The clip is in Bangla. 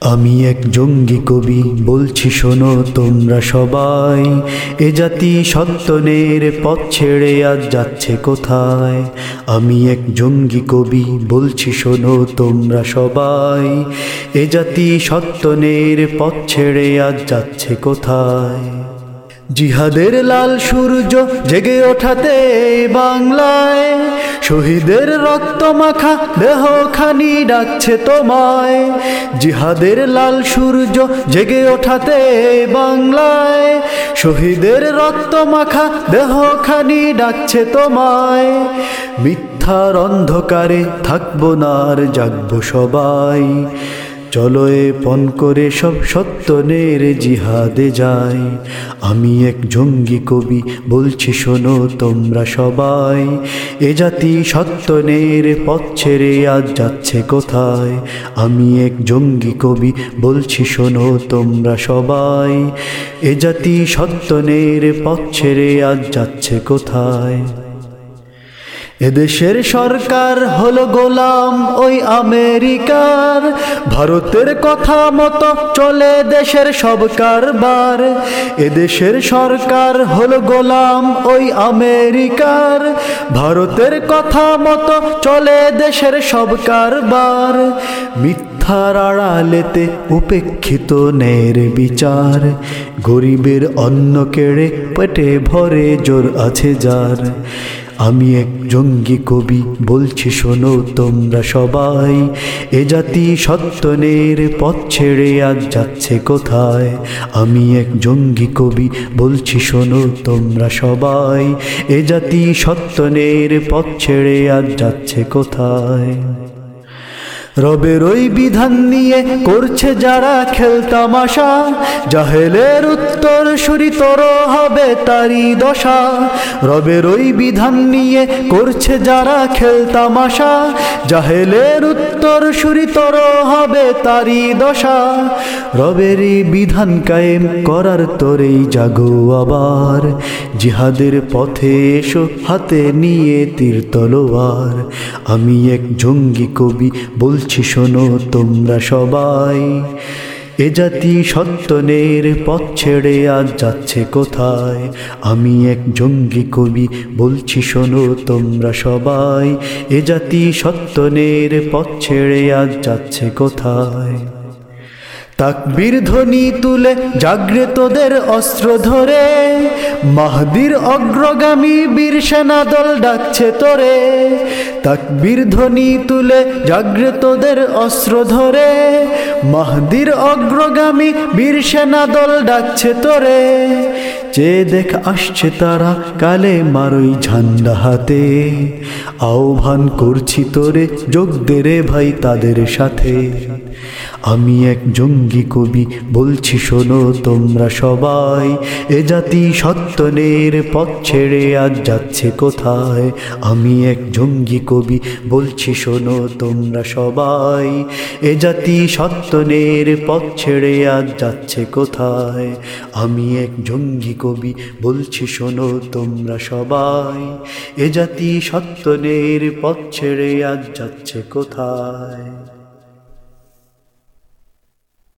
আমি এক জঙ্গি কবি, বলছি, শোনো তোমরা সবাই, এ জাতি সত্যনের পথ ছেড়ে আজ যাচ্ছে কোথায়? আমি এক জঙ্গি কবি, বলছি, শোনো তোমরা সবাই, এ জাতি সত্যনের পথ ছেড়ে আজ যাচ্ছে কোথায়? জিহাদের লাল সূর্য জেগে ওঠাতে বাংলায়। শহীদের রক্ত মাখা দেহ খানি ডাকছে তোমায়। জিহাদের লাল সূর্য জেগে ওঠাতে বাংলায়। শহীদের রক্ত মাখা দেহ খানি ডাকছে তোমায়। মিথ্যার অন্ধকারে থাকব না আর জাগবো সবাই। চলো এ পণ করে সব সত্যনের জিহাদে যাই। আমি এক জঙ্গি কবি, বলছি শোনো তোমরা সবাই। এ জাতি সত্যনের পথ ছেড়ে আজ যাচ্ছে কোথায়? আমি এক জঙ্গি কবি, বলছি শোনো তোমরা সবাই। এ জাতি সত্যনের পথ ছেড়ে আজ যাচ্ছে কোথায়? এদেশের সরকার হলো গোলাম ওই আমেরিকার। ভারতের কথা মতো চলে দেশের সব কারবার। এদেশের সরকার হলো গোলাম ওই আমেরিকার। ভারতের কথা মতো চলে দেশের সব কারবার। মিথ্যার আড়ালেতে উপেক্ষিত নের বিচার। গরিবের অন্ন কেড়ে পেটে ভরে জোর আছে যার। আমি এক জঙ্গি কবি, বলছি, শোনো তোমরা সবাই, এ জাতি সত্যনের পথ ছেড়ে আজ যাচ্ছে কোথায়? আমি এক জঙ্গি কবি, বলছি, শোনো তোমরা সবাই, এ জাতি সত্যনের পথ ছেড়ে আজ যাচ্ছে কোথায়? রবের ওই বিধান নিয়ে করছে যারা খেলতামাশা জাহেলের উত্তর সুরিতর হবে তারি দশা। রবের ওই বিধান নিয়ে করছে যারা খেলতামাশা জাহেলের উত্তর সুরিতর হবে তারি দশা। রবেরই বিধান কায়েম করার তোরেই জাগো আবার। জিহাদের পথে এসো, হাতে নিয়ে তীর তলোয়ার। আমি এক জঙ্গি কবি বলছি, শোনো তোমরা সবাই। এ জাতি সত্যনের পথ ছেড়ে আজ যাচ্ছে কোথায়? আমি এক জঙ্গি কবি, বলছি, শোনো তোমরা সবাই। এ জাতি সত্যনের পথ ছেড়ে আজ যাচ্ছে কোথায়? তাকবীর ধ্বনি তুলে জাগ্রতদের অস্ত্র ধরে। মাহদির অগ্রগামী বীর সেনা দল ডাকছে তোরে। তাকবীর ধ্বনি তুলে জাগ্রতদের অস্ত্র ধরে। মাহদির অগ্রগামী বীর সেনা দল ডাকছে তোরে। যে দেখ আসছে তারা কালে মারই ঝান্ডা হাতে। আহ্বান করছি তোরে যোগ দে রে ভাই তাদের সাথে। আমি এক জঙ্গি কবি, বলছি শোনো তোমরা সবাই, এ জাতি সত্যনের পথ ছেড়ে আজ যাচ্ছে কোথায়? আমি এক জঙ্গি কবি, বলছি শোনো তোমরা সবাই, এ জাতি সত্যনের পথ ছেড়ে আজ যাচ্ছে কোথায়? আমি এক জঙ্গি কবি বলছি শোনো তোমরা সবাই এ জাতি সত্যনের পথ ছেড়ে আজ যাচ্ছে কোথায়?